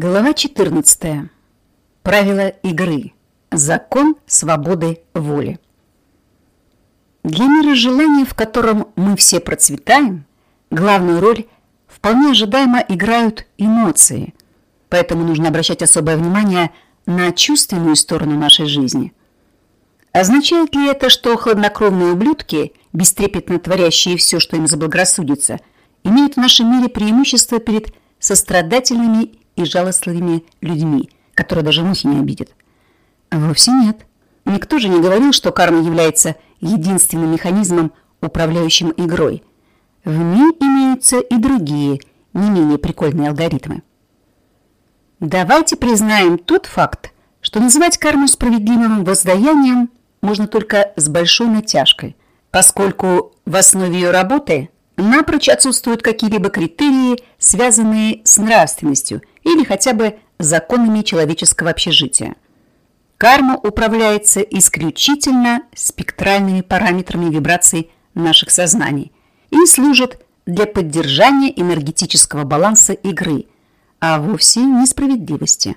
Глава 14. Правила игры. Закон свободы воли. Для мира желания, в котором мы все процветаем, главную роль вполне ожидаемо играют эмоции, поэтому нужно обращать особое внимание на чувственную сторону нашей жизни. Означает ли это, что хладнокровные ублюдки, бестрепетно творящие все, что им заблагорассудится, имеют в нашем мире преимущество перед сострадательными и жалостливыми людьми, которые даже мухи не обидят. Вовсе нет. Никто же не говорил, что карма является единственным механизмом, управляющим игрой. В ней имеются и другие, не менее прикольные алгоритмы. Давайте признаем тот факт, что называть карму справедливым воздаянием можно только с большой натяжкой, поскольку в основе ее работы напрочь отсутствуют какие-либо критерии, связанные с нравственностью или хотя бы законами человеческого общежития. Карма управляется исключительно спектральными параметрами вибраций наших сознаний и служит для поддержания энергетического баланса игры, а вовсе не справедливости.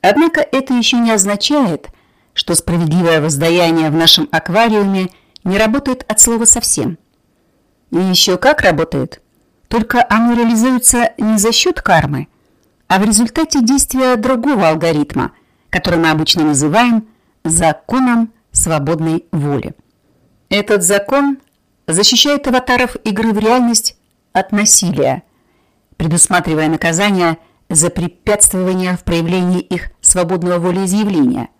Однако это еще не означает, что справедливое воздаяние в нашем аквариуме не работает от слова совсем. И еще как работает, только оно реализуется не за счет кармы, а в результате действия другого алгоритма, который мы обычно называем законом свободной воли. Этот закон защищает аватаров игры в реальность от насилия, предусматривая наказание за препятствование в проявлении их свободного волеизъявления.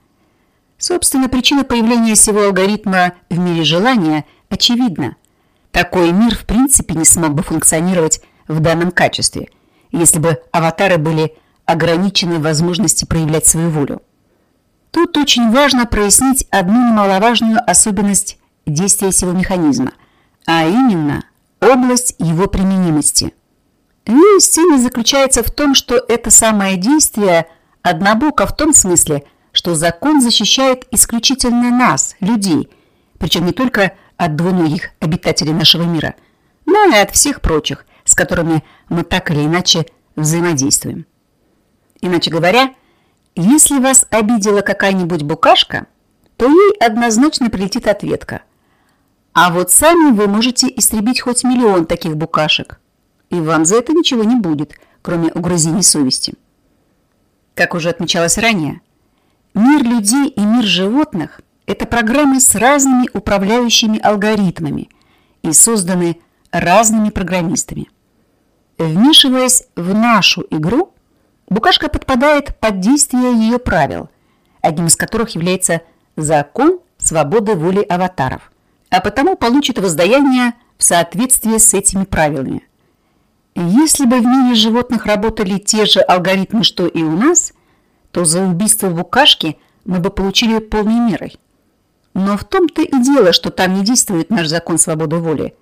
Собственно, причина появления всего алгоритма в мире желания очевидна. Такой мир в принципе не смог бы функционировать в данном качестве – если бы аватары были ограничены в возможности проявлять свою волю. Тут очень важно прояснить одну немаловажную особенность действия сего механизма, а именно область его применимости. Ее сила заключается в том, что это самое действие однобоко в том смысле, что закон защищает исключительно нас, людей, причем не только от двуногих обитателей нашего мира, но и от всех прочих, с которыми мы так или иначе взаимодействуем. Иначе говоря, если вас обидела какая-нибудь букашка, то ей однозначно прилетит ответка. А вот сами вы можете истребить хоть миллион таких букашек, и вам за это ничего не будет, кроме угрызений совести. Как уже отмечалось ранее, мир людей и мир животных – это программы с разными управляющими алгоритмами и созданы разными программистами. Вмешиваясь в нашу игру, букашка подпадает под действие ее правил, одним из которых является закон свободы воли аватаров, а потому получит воздаяние в соответствии с этими правилами. Если бы в мире животных работали те же алгоритмы, что и у нас, то за убийство букашки мы бы получили полной мерой. Но в том-то и дело, что там не действует наш закон свободы воли.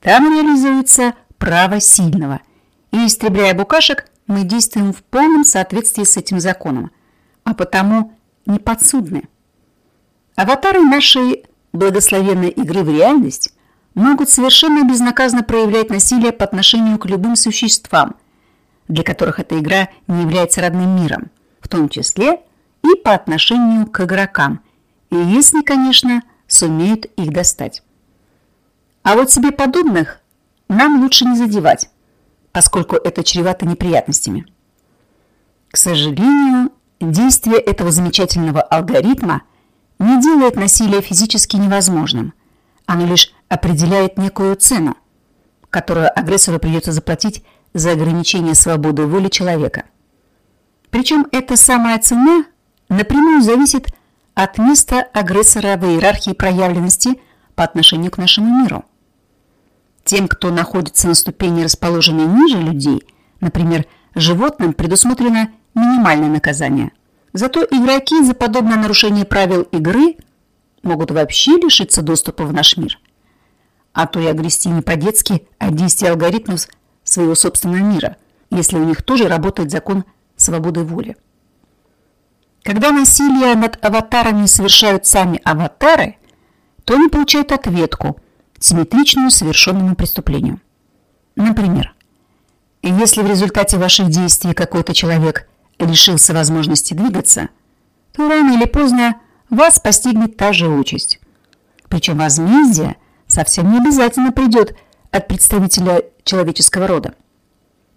Там реализуется право сильного – и истребляя букашек, мы действуем в полном соответствии с этим законом, а потому не подсудны. Аватары нашей благословенной игры в реальность могут совершенно безнаказанно проявлять насилие по отношению к любым существам, для которых эта игра не является родным миром, в том числе и по отношению к игрокам, и если, конечно, сумеют их достать. А вот себе подобных нам лучше не задевать, поскольку это чревато неприятностями. К сожалению, действие этого замечательного алгоритма не делает насилие физически невозможным. Оно лишь определяет некую цену, которую агрессору придется заплатить за ограничение свободы воли человека. Причем эта самая цена напрямую зависит от места агрессора в иерархии проявленности по отношению к нашему миру. Тем, кто находится на ступени, расположенной ниже людей, например, животным, предусмотрено минимальное наказание. Зато игроки за подобное нарушение правил игры могут вообще лишиться доступа в наш мир. А то и огрести не по-детски от действия алгоритмов своего собственного мира, если у них тоже работает закон свободы воли. Когда насилие над аватарами совершают сами аватары, то они получают ответку – симметричную совершенному преступлению. Например, если в результате ваших действий какой-то человек лишился возможности двигаться, то рано или поздно вас постигнет та же участь. Причем возмездие совсем не обязательно придет от представителя человеческого рода.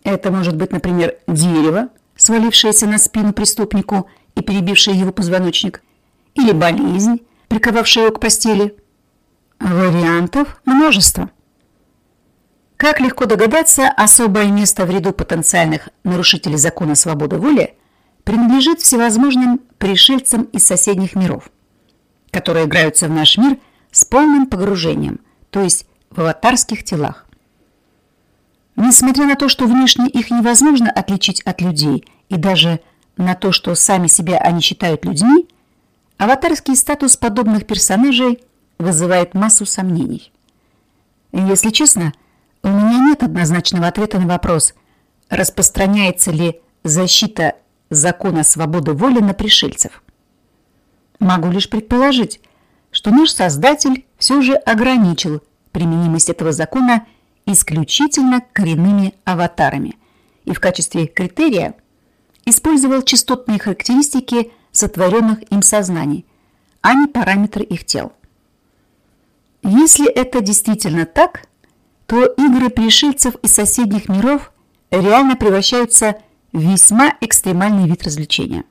Это может быть, например, дерево, свалившееся на спину преступнику и перебившее его позвоночник, или болезнь, приковавшая его к постели. Вариантов множество. Как легко догадаться, особое место в ряду потенциальных нарушителей закона свободы воли принадлежит всевозможным пришельцам из соседних миров, которые играются в наш мир с полным погружением, то есть в аватарских телах. Несмотря на то, что внешне их невозможно отличить от людей, и даже на то, что сами себя они считают людьми, аватарский статус подобных персонажей вызывает массу сомнений. Если честно, у меня нет однозначного ответа на вопрос, распространяется ли защита закона свободы воли на пришельцев. Могу лишь предположить, что наш Создатель все же ограничил применимость этого закона исключительно коренными аватарами и в качестве критерия использовал частотные характеристики сотворенных им сознаний, а не параметры их тел. Если это действительно так, то игры пришельцев из соседних миров реально превращаются в весьма экстремальный вид развлечения.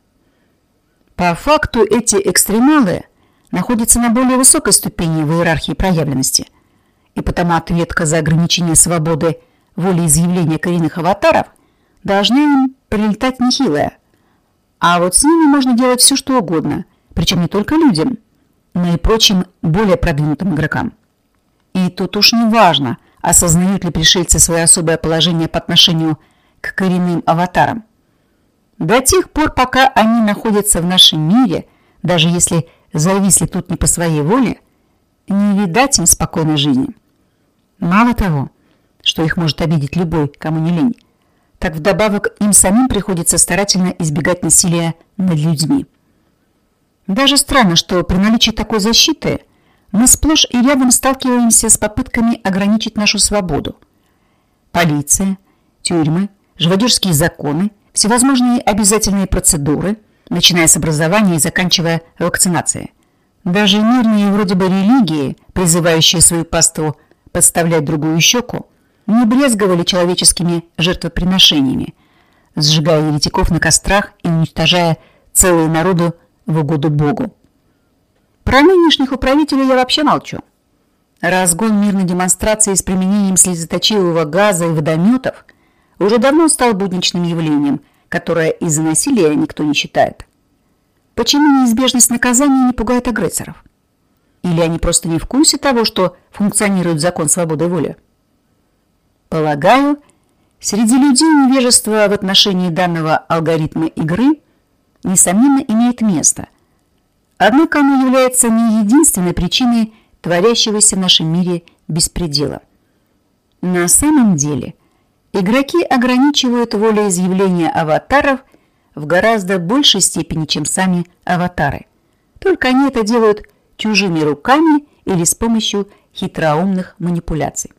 По факту эти экстремалы находятся на более высокой ступени в иерархии проявленности – и потому ответка за ограничение свободы волеизъявления коренных аватаров должна им прилетать нехилая. А вот с ними можно делать все, что угодно, причем не только людям, но и прочим более продвинутым игрокам. И тут уж не важно, осознают ли пришельцы свое особое положение по отношению к коренным аватарам. До тех пор, пока они находятся в нашем мире, даже если зависли тут не по своей воле, не видать им спокойной жизни. Мало того, что их может обидеть любой, кому не лень, так вдобавок им самим приходится старательно избегать насилия над людьми. Даже странно, что при наличии такой защиты мы сплошь и рядом сталкиваемся с попытками ограничить нашу свободу. Полиция, тюрьмы, живодерские законы, всевозможные обязательные процедуры, начиная с образования и заканчивая вакцинацией. Даже мирные вроде бы религии, призывающие свою паству подставлять другую щеку, не брезговали человеческими жертвоприношениями, сжигая еретиков на кострах и уничтожая целые народы в угоду Богу. Про нынешних управителей я вообще молчу. Разгон мирной демонстрации с применением слезоточивого газа и водометов уже давно стал будничным явлением, которое из-за насилия никто не считает. Почему неизбежность наказания не пугает агрессоров? Или они просто не в курсе того, что функционирует закон свободы воли? Полагаю, среди людей невежество в отношении данного алгоритма игры несомненно имеет место. Однако оно является не единственной причиной творящегося в нашем мире беспредела. На самом деле, игроки ограничивают волеизъявление аватаров в гораздо большей степени, чем сами аватары. Только они это делают чужими руками или с помощью хитроумных манипуляций.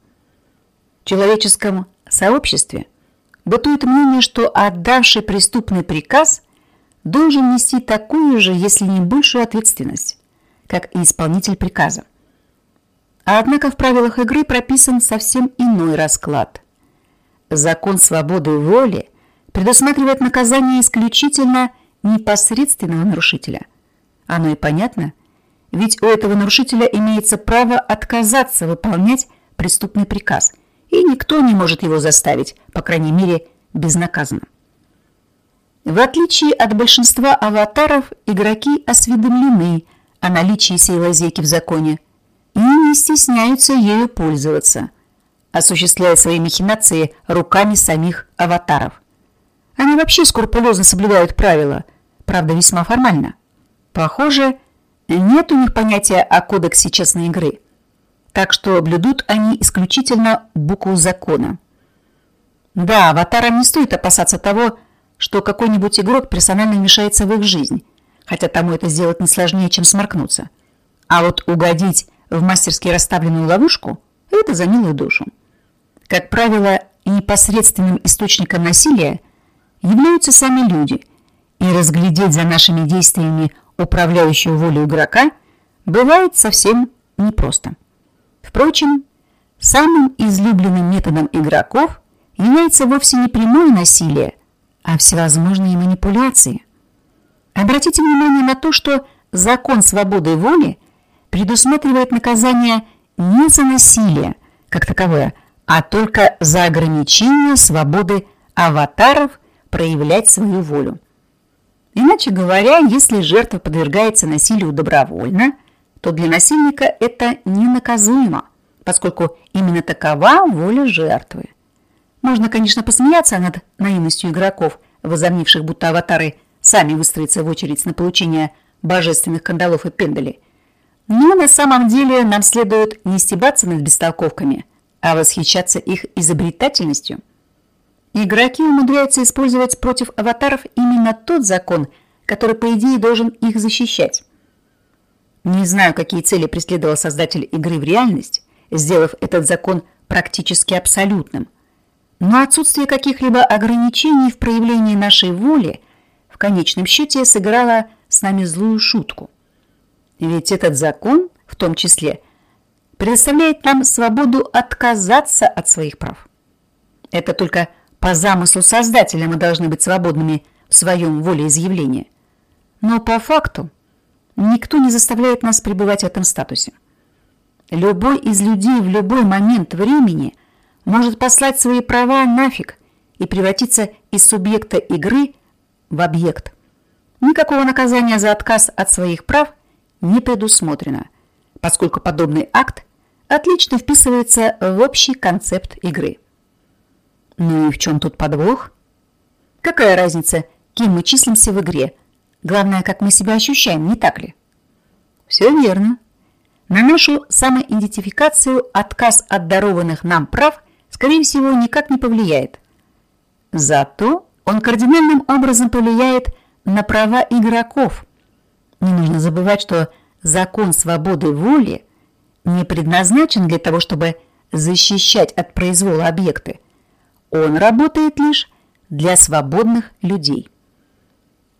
Человеческом сообществе бытует мнение, что отдавший преступный приказ должен нести такую же, если не большую ответственность, как и исполнитель приказа. Однако в правилах игры прописан совсем иной расклад. Закон свободы воли предусматривает наказание исключительно непосредственного нарушителя. Оно и понятно – ведь у этого нарушителя имеется право отказаться выполнять преступный приказ, и никто не может его заставить, по крайней мере, безнаказанно. В отличие от большинства аватаров, игроки осведомлены о наличии сей лазейки в законе и не стесняются ею пользоваться, осуществляя свои махинации руками самих аватаров. Они вообще скрупулезно соблюдают правила, правда весьма формально. Похоже, нет у них понятия о кодексе честной игры. Так что блюдут они исключительно букву закона. Да, аватарам не стоит опасаться того, что какой-нибудь игрок персонально вмешается в их жизнь, хотя тому это сделать не сложнее, чем сморкнуться. А вот угодить в мастерски расставленную ловушку – это за милую душу. Как правило, непосредственным источником насилия являются сами люди, и разглядеть за нашими действиями управляющую волю игрока бывает совсем непросто. Впрочем, самым излюбленным методом игроков является вовсе не прямое насилие, а всевозможные манипуляции. Обратите внимание на то, что закон свободы воли предусматривает наказание не за насилие как таковое, а только за ограничение свободы аватаров проявлять свою волю. Иначе говоря, если жертва подвергается насилию добровольно, то для насильника это ненаказуемо, поскольку именно такова воля жертвы. Можно, конечно, посмеяться над наивностью игроков, возомнивших, будто аватары сами выстроятся в очередь на получение божественных кандалов и пендалей. Но на самом деле нам следует не стебаться над бестолковками, а восхищаться их изобретательностью – Игроки умудряются использовать против аватаров именно тот закон, который, по идее, должен их защищать. Не знаю, какие цели преследовал создатель игры в реальность, сделав этот закон практически абсолютным. Но отсутствие каких-либо ограничений в проявлении нашей воли в конечном счете сыграло с нами злую шутку. Ведь этот закон, в том числе, предоставляет нам свободу отказаться от своих прав. Это только по замыслу Создателя мы должны быть свободными в своем волеизъявлении. Но по факту никто не заставляет нас пребывать в этом статусе. Любой из людей в любой момент времени может послать свои права нафиг и превратиться из субъекта игры в объект. Никакого наказания за отказ от своих прав не предусмотрено, поскольку подобный акт отлично вписывается в общий концепт игры. Ну и в чем тут подвох? Какая разница, кем мы числимся в игре? Главное, как мы себя ощущаем, не так ли? Все верно. На нашу самоидентификацию отказ от дарованных нам прав, скорее всего, никак не повлияет. Зато он кардинальным образом повлияет на права игроков. Не нужно забывать, что закон свободы воли не предназначен для того, чтобы защищать от произвола объекты, он работает лишь для свободных людей.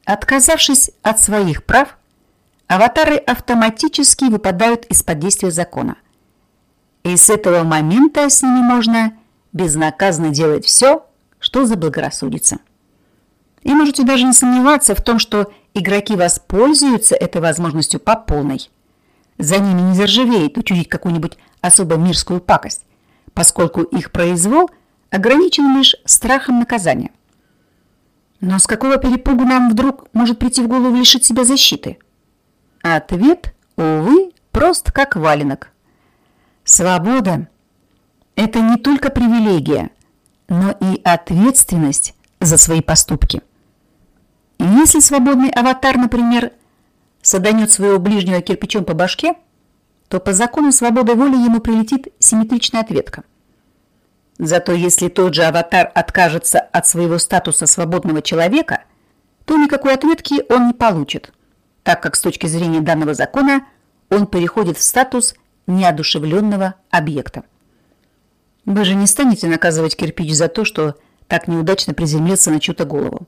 Отказавшись от своих прав, аватары автоматически выпадают из-под действия закона. И с этого момента с ними можно безнаказанно делать все, что заблагорассудится. И можете даже не сомневаться в том, что игроки воспользуются этой возможностью по полной. За ними не заржавеет учудить какую-нибудь особо мирскую пакость, поскольку их произвол – ограничен лишь страхом наказания. Но с какого перепугу нам вдруг может прийти в голову лишить себя защиты? Ответ, увы, прост как валенок. Свобода – это не только привилегия, но и ответственность за свои поступки. Если свободный аватар, например, саданет своего ближнего кирпичом по башке, то по закону свободы воли ему прилетит симметричная ответка – Зато если тот же аватар откажется от своего статуса свободного человека, то никакой ответки он не получит, так как с точки зрения данного закона он переходит в статус неодушевленного объекта. Вы же не станете наказывать кирпич за то, что так неудачно приземлился на чью-то голову.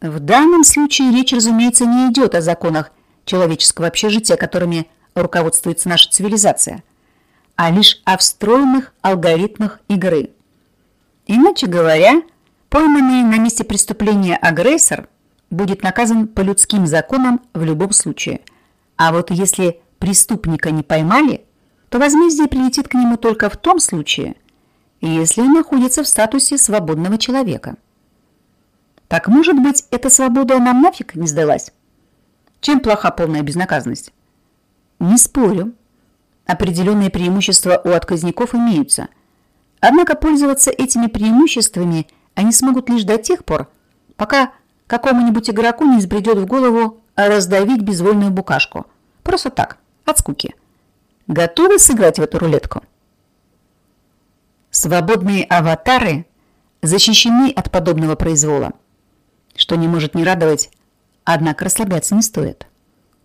В данном случае речь, разумеется, не идет о законах человеческого общежития, которыми руководствуется наша цивилизация – а лишь о встроенных алгоритмах игры. Иначе говоря, пойманный на месте преступления агрессор будет наказан по людским законам в любом случае. А вот если преступника не поймали, то возмездие прилетит к нему только в том случае, если он находится в статусе свободного человека. Так может быть, эта свобода нам нафиг не сдалась? Чем плоха полная безнаказанность? Не спорю. Определенные преимущества у отказников имеются. Однако пользоваться этими преимуществами они смогут лишь до тех пор, пока какому-нибудь игроку не взбредет в голову раздавить безвольную букашку. Просто так, от скуки. Готовы сыграть в эту рулетку? Свободные аватары защищены от подобного произвола, что не может не радовать, однако расслабляться не стоит.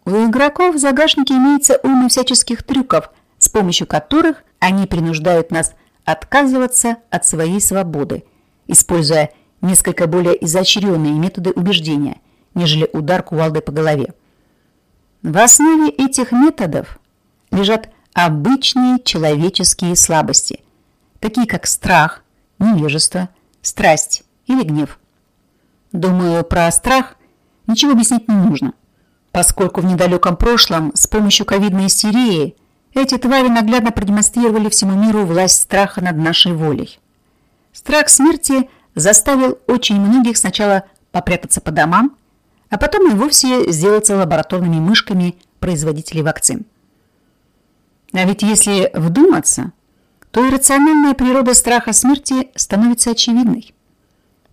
У игроков в загашнике имеется уйма всяческих трюков, с помощью которых они принуждают нас отказываться от своей свободы, используя несколько более изощренные методы убеждения, нежели удар кувалдой по голове. В основе этих методов лежат обычные человеческие слабости, такие как страх, невежество, страсть или гнев. Думаю, про страх ничего объяснить не нужно, поскольку в недалеком прошлом с помощью ковидной истерии эти твари наглядно продемонстрировали всему миру власть страха над нашей волей. Страх смерти заставил очень многих сначала попрятаться по домам, а потом и вовсе сделаться лабораторными мышками производителей вакцин. А ведь если вдуматься, то иррациональная природа страха смерти становится очевидной.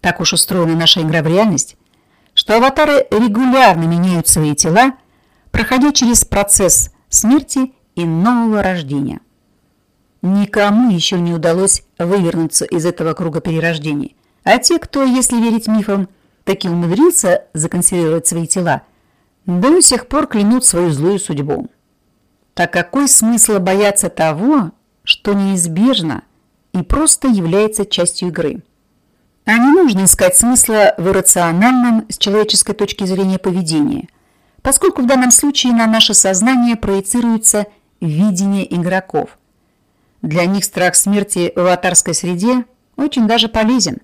Так уж устроена наша игра в реальность, что аватары регулярно меняют свои тела, проходя через процесс смерти и нового рождения. Никому еще не удалось вывернуться из этого круга перерождений. А те, кто, если верить мифам, таки умудрился законсервировать свои тела, до сих пор клянут свою злую судьбу. Так какой смысл бояться того, что неизбежно и просто является частью игры? А не нужно искать смысла в иррациональном с человеческой точки зрения поведении, поскольку в данном случае на наше сознание проецируется видение игроков. Для них страх смерти в аватарской среде очень даже полезен,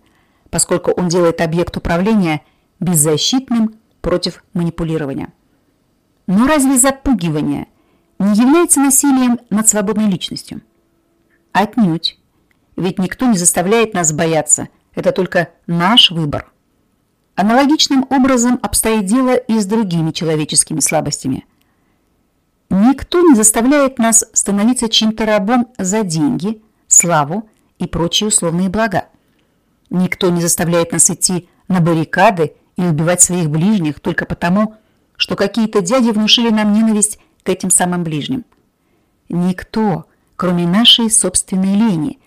поскольку он делает объект управления беззащитным против манипулирования. Но разве запугивание не является насилием над свободной личностью? Отнюдь. Ведь никто не заставляет нас бояться. Это только наш выбор. Аналогичным образом обстоит дело и с другими человеческими слабостями – Никто не заставляет нас становиться чьим-то рабом за деньги, славу и прочие условные блага. Никто не заставляет нас идти на баррикады и убивать своих ближних только потому, что какие-то дяди внушили нам ненависть к этим самым ближним. Никто, кроме нашей собственной лени,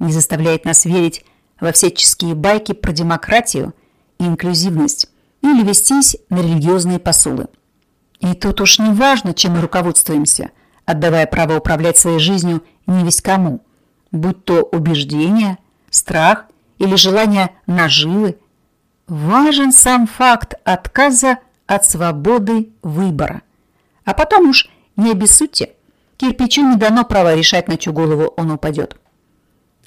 не заставляет нас верить во всяческие байки про демократию и инклюзивность или вестись на религиозные посулы. И тут уж не важно, чем мы руководствуемся, отдавая право управлять своей жизнью не весь кому, будь то убеждение, страх или желание наживы. Важен сам факт отказа от свободы выбора. А потом уж не обессудьте, кирпичу не дано право решать, на чью голову он упадет.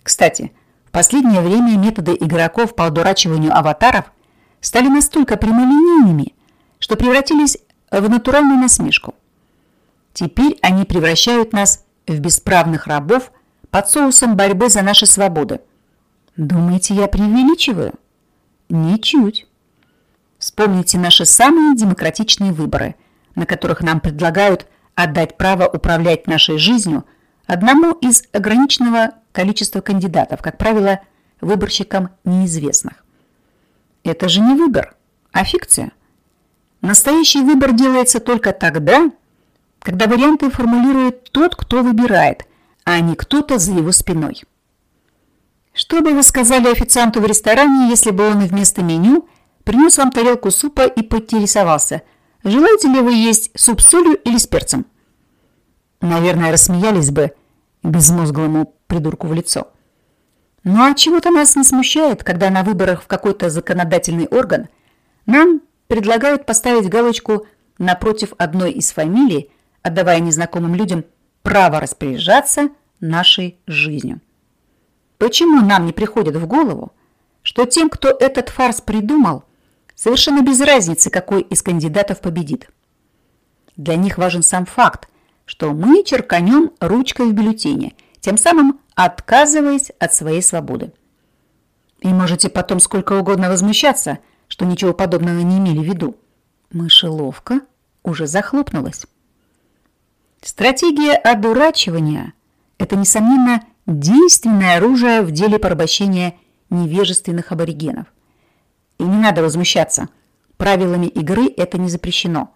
Кстати, последнее время методы игроков по одурачиванию аватаров стали настолько прямолинейными, что превратились в натуральную насмешку. Теперь они превращают нас в бесправных рабов под соусом борьбы за наши свободы. Думаете, я преувеличиваю? Ничуть. Вспомните наши самые демократичные выборы, на которых нам предлагают отдать право управлять нашей жизнью одному из ограниченного количества кандидатов, как правило, выборщикам неизвестных. Это же не выбор, а фикция. Настоящий выбор делается только тогда, когда варианты формулирует тот, кто выбирает, а не кто-то за его спиной. Что бы вы сказали официанту в ресторане, если бы он вместо меню принес вам тарелку супа и поинтересовался, желаете ли вы есть суп с солью или с перцем? Наверное, рассмеялись бы безмозглому придурку в лицо. Ну а чего-то нас не смущает, когда на выборах в какой-то законодательный орган нам предлагают поставить галочку напротив одной из фамилий, отдавая незнакомым людям право распоряжаться нашей жизнью. Почему нам не приходит в голову, что тем, кто этот фарс придумал, совершенно без разницы, какой из кандидатов победит? Для них важен сам факт, что мы черканем ручкой в бюллетене, тем самым отказываясь от своей свободы. И можете потом сколько угодно возмущаться – что ничего подобного не имели в виду. Мышеловка уже захлопнулась. Стратегия одурачивания – это, несомненно, действенное оружие в деле порабощения невежественных аборигенов. И не надо возмущаться. Правилами игры это не запрещено,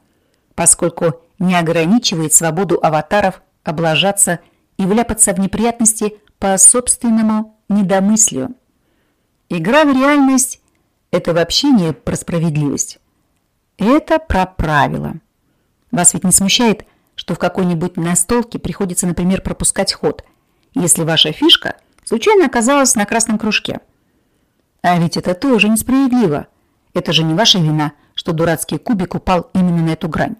поскольку не ограничивает свободу аватаров облажаться и вляпаться в неприятности по собственному недомыслию. Игра в реальность это вообще не про справедливость. Это про правила. Вас ведь не смущает, что в какой-нибудь настолке приходится, например, пропускать ход, если ваша фишка случайно оказалась на красном кружке. А ведь это тоже несправедливо. Это же не ваша вина, что дурацкий кубик упал именно на эту грань.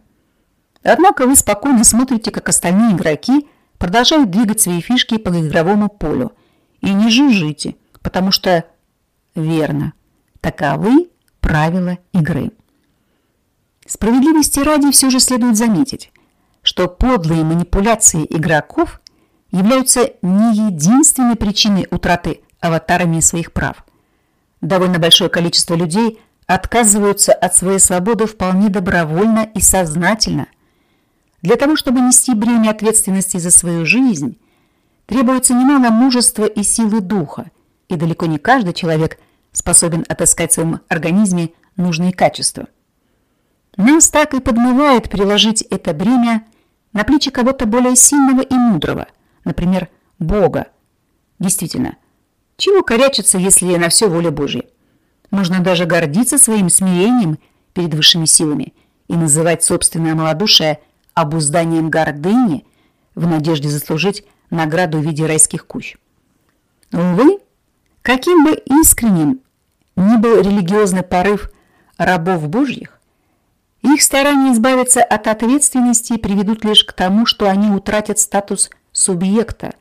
Однако вы спокойно смотрите, как остальные игроки продолжают двигать свои фишки по игровому полю. И не жужжите, потому что, верно, таковы правила игры. Справедливости ради все же следует заметить, что подлые манипуляции игроков являются не единственной причиной утраты аватарами своих прав. Довольно большое количество людей отказываются от своей свободы вполне добровольно и сознательно. Для того, чтобы нести бремя ответственности за свою жизнь, требуется немало мужества и силы духа, и далеко не каждый человек способен отыскать в своем организме нужные качества. Нас так и подмывает переложить это бремя на плечи кого-то более сильного и мудрого, например, Бога. Действительно, чего корячиться, если на все воля Божья? Можно даже гордиться своим смирением перед высшими силами и называть собственное малодушие обузданием гордыни в надежде заслужить награду в виде райских кущ. Увы, каким бы искренним ни был религиозный порыв рабов божьих, их старания избавиться от ответственности приведут лишь к тому, что они утратят статус субъекта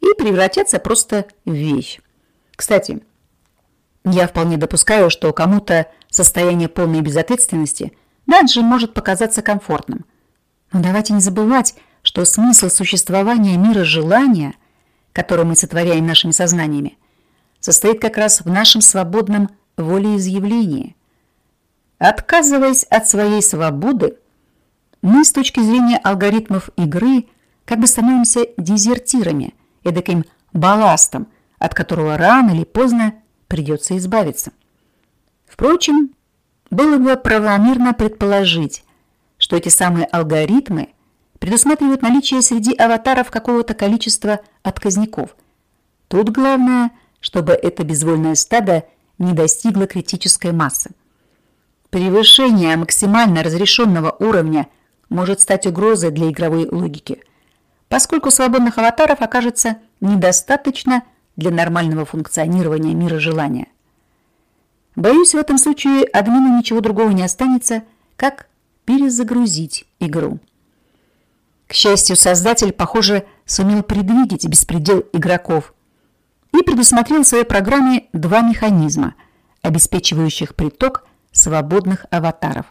и превратятся просто в вещь. Кстати, я вполне допускаю, что кому-то состояние полной безответственности даже может показаться комфортным. Но давайте не забывать, что смысл существования мира желания, который мы сотворяем нашими сознаниями, состоит как раз в нашем свободном волеизъявлении. Отказываясь от своей свободы, мы с точки зрения алгоритмов игры как бы становимся дезертирами, эдаким балластом, от которого рано или поздно придется избавиться. Впрочем, было бы правомерно предположить, что эти самые алгоритмы предусматривают наличие среди аватаров какого-то количества отказников. Тут главное, чтобы это безвольное стадо не достигло критической массы. Превышение максимально разрешенного уровня может стать угрозой для игровой логики, поскольку свободных аватаров окажется недостаточно для нормального функционирования мира желания. Боюсь, в этом случае админу ничего другого не останется, как перезагрузить игру. К счастью, создатель, похоже, сумел предвидеть беспредел игроков и предусмотрел в своей программе два механизма, обеспечивающих приток свободных аватаров.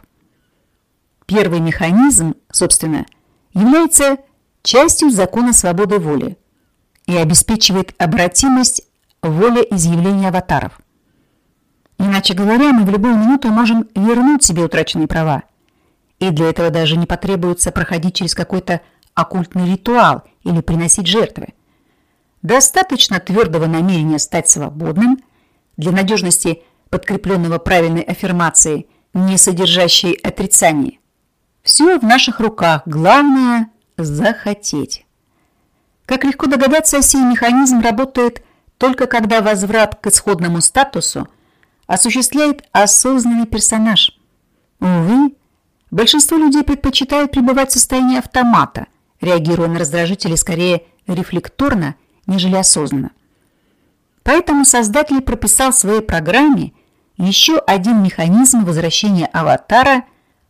Первый механизм, собственно, является частью закона свободы воли – и обеспечивает обратимость волеизъявления аватаров. Иначе говоря, мы в любую минуту можем вернуть себе утраченные права. И для этого даже не потребуется проходить через какой-то оккультный ритуал или приносить жертвы. Достаточно твердого намерения стать свободным, для надежности подкрепленного правильной аффирмацией, не содержащей отрицаний. Все в наших руках, главное – захотеть. Как легко догадаться, сей механизм работает только когда возврат к исходному статусу осуществляет осознанный персонаж. Увы, большинство людей предпочитают пребывать в состоянии автомата, реагируя на раздражители скорее рефлекторно, нежели осознанно. Поэтому создатель прописал в своей программе еще один механизм возвращения аватара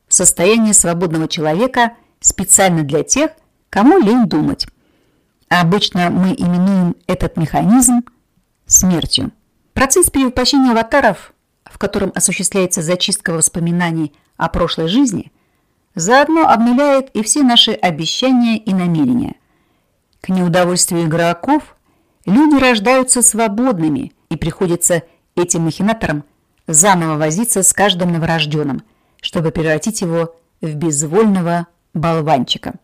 в состояние свободного человека специально для тех, кому лень думать. Обычно мы именуем этот механизм смертью. Процесс перевоплощения аватаров, в котором осуществляется зачистка воспоминаний о прошлой жизни, заодно обнуляет и все наши обещания и намерения. К неудовольствию игроков люди рождаются свободными и приходится этим махинаторам заново возиться с каждым новорожденным, чтобы превратить его в безвольного болванчика.